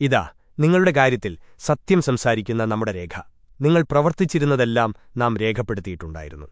ഇതാ നിങ്ങളുടെ കാര്യത്തിൽ സത്യം സംസാരിക്കുന്ന നമ്മുടെ രേഖ. നിങ്ങൾ പ്രവർത്തിച്ചിരുന്നതെല്ലാം നാം രേഖപ്പെടുത്തിയിട്ടുണ്ടായിരുന്നു.